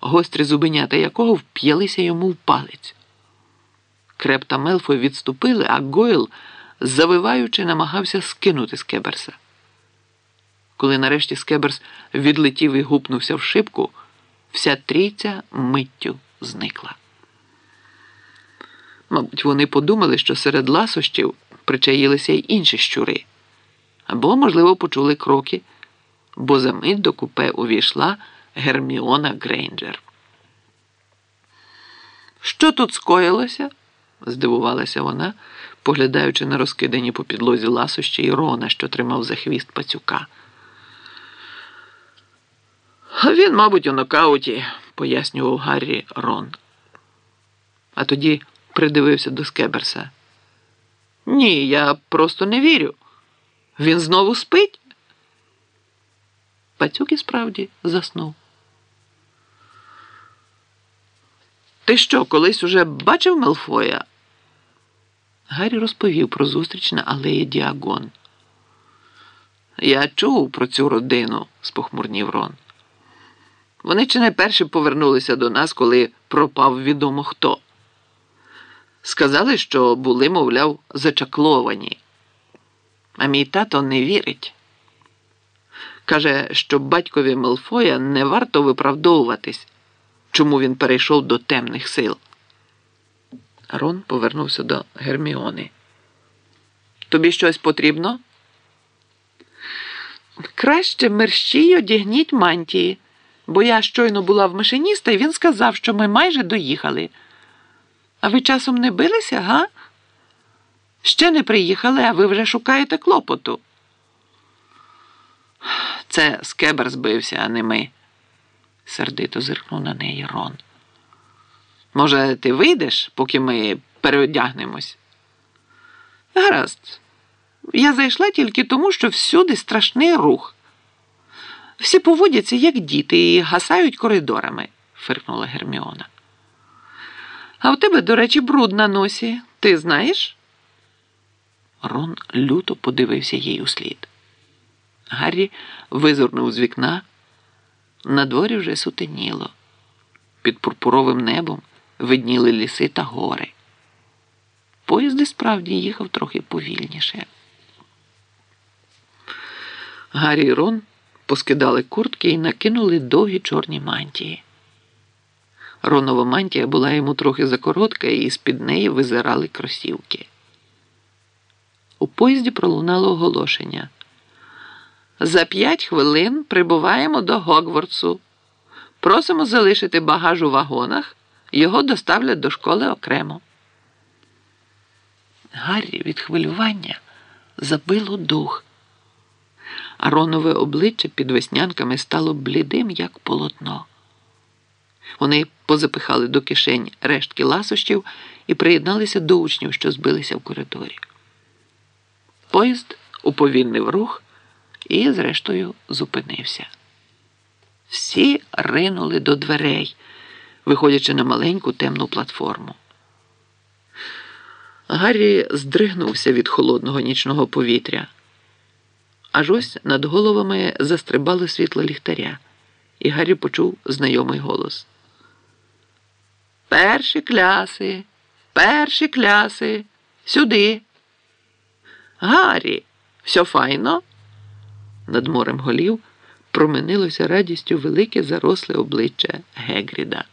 гострі зубенята якого вп'ялися йому в палець. Креб та Мелфой відступили, а Гойл, завиваючи, намагався скинути Скеберса. Коли нарешті Скеберс відлетів і гупнувся в шибку, вся трійця миттю зникла. Мабуть, вони подумали, що серед ласощів причаїлися й інші щури, або, можливо, почули кроки, бо за мить до купе увійшла Герміона Грейнджер. Що тут скоїлося? здивувалася вона, поглядаючи на розкидані по підлозі ласощі і Рона, що тримав за хвіст пацюка. Він, мабуть, у нокауті, пояснював Гаррі Рон. А тоді придивився до Скеберса. Ні, я просто не вірю. Він знову спить. Пацюк і справді заснув. Ти що, колись уже бачив Мелфоя? Гаррі розповів про зустріч на алеї Діагон. Я чув про цю родину, спохмурнів Рон. Вони чи не перші повернулися до нас, коли пропав відомо хто. Сказали, що були, мовляв, зачакловані. А мій тато не вірить. Каже, що батькові Мелфоя не варто виправдовуватись, чому він перейшов до темних сил. Рон повернувся до Герміони. Тобі щось потрібно? Краще мерщій одягніть мантії, бо я щойно була в машиніста, і він сказав, що ми майже доїхали. А ви часом не билися, га? Ще не приїхали, а ви вже шукаєте клопоту. Це скебер збився, а не ми, сердито зиркнув на неї Рон. Може, ти вийдеш, поки ми переодягнемось? Гаразд. Я зайшла тільки тому, що всюди страшний рух. Всі поводяться, як діти, і гасають коридорами, фиркнула Герміона. А у тебе, до речі, бруд на носі. Ти знаєш? Рон люто подивився їй у слід. Гаррі визирнув з вікна. На дворі вже сутеніло. Під пурпуровим небом видніли ліси та гори. Поїзд справді їхав трохи повільніше. Гаррі і Рон поскидали куртки і накинули довгі чорні мантії. Ронова мантія була йому трохи закоротка, і з-під неї визирали кросівки. У поїзді пролунало оголошення. За п'ять хвилин прибуваємо до Гогвардсу. Просимо залишити багаж у вагонах, його доставлять до школи окремо. Гаррі від хвилювання забило дух, а Ронове обличчя під веснянками стало блідим, як полотно. Вони позапихали до кишень рештки ласощів і приєдналися до учнів, що збилися в коридорі. Поїзд уповільнив рух і, зрештою, зупинився. Всі ринули до дверей, виходячи на маленьку темну платформу. Гаррі здригнувся від холодного нічного повітря. Аж ось над головами застрибало світло ліхтаря, і Гаррі почув знайомий голос. Перші кляси, перші кляси, сюди. Гаррі, все файно? Над морем голів променилося радістю велике заросле обличчя Гегріда.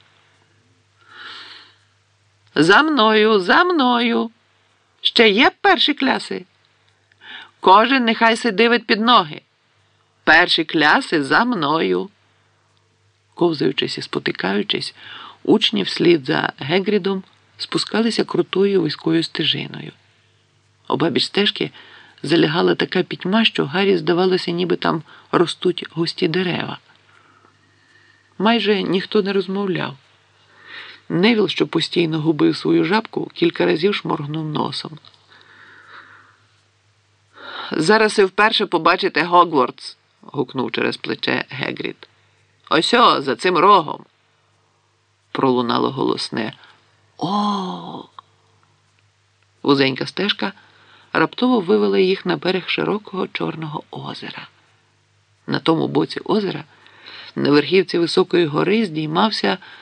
За мною, за мною. Ще є перші кляси. Кожен нехай се дивить під ноги. Перші кляси за мною. Ковзаючись і спотикаючись, учні вслід за Гегрідом спускалися крутою вузькою стежиною. Обабіч стежки залягала така пітьма, що Гаррі здавалося, ніби там ростуть густі дерева. Майже ніхто не розмовляв. Невіл, що постійно губив свою жабку, кілька разів шморгнув носом. Зараз ви вперше побачите Гогвардс, гукнув через плече Гегрід. Осьо, за цим рогом. Пролунало голосне. О. Вузенька стежка раптово вивела їх на берег широкого Чорного озера. На тому боці озера На верхівці високої гори здіймався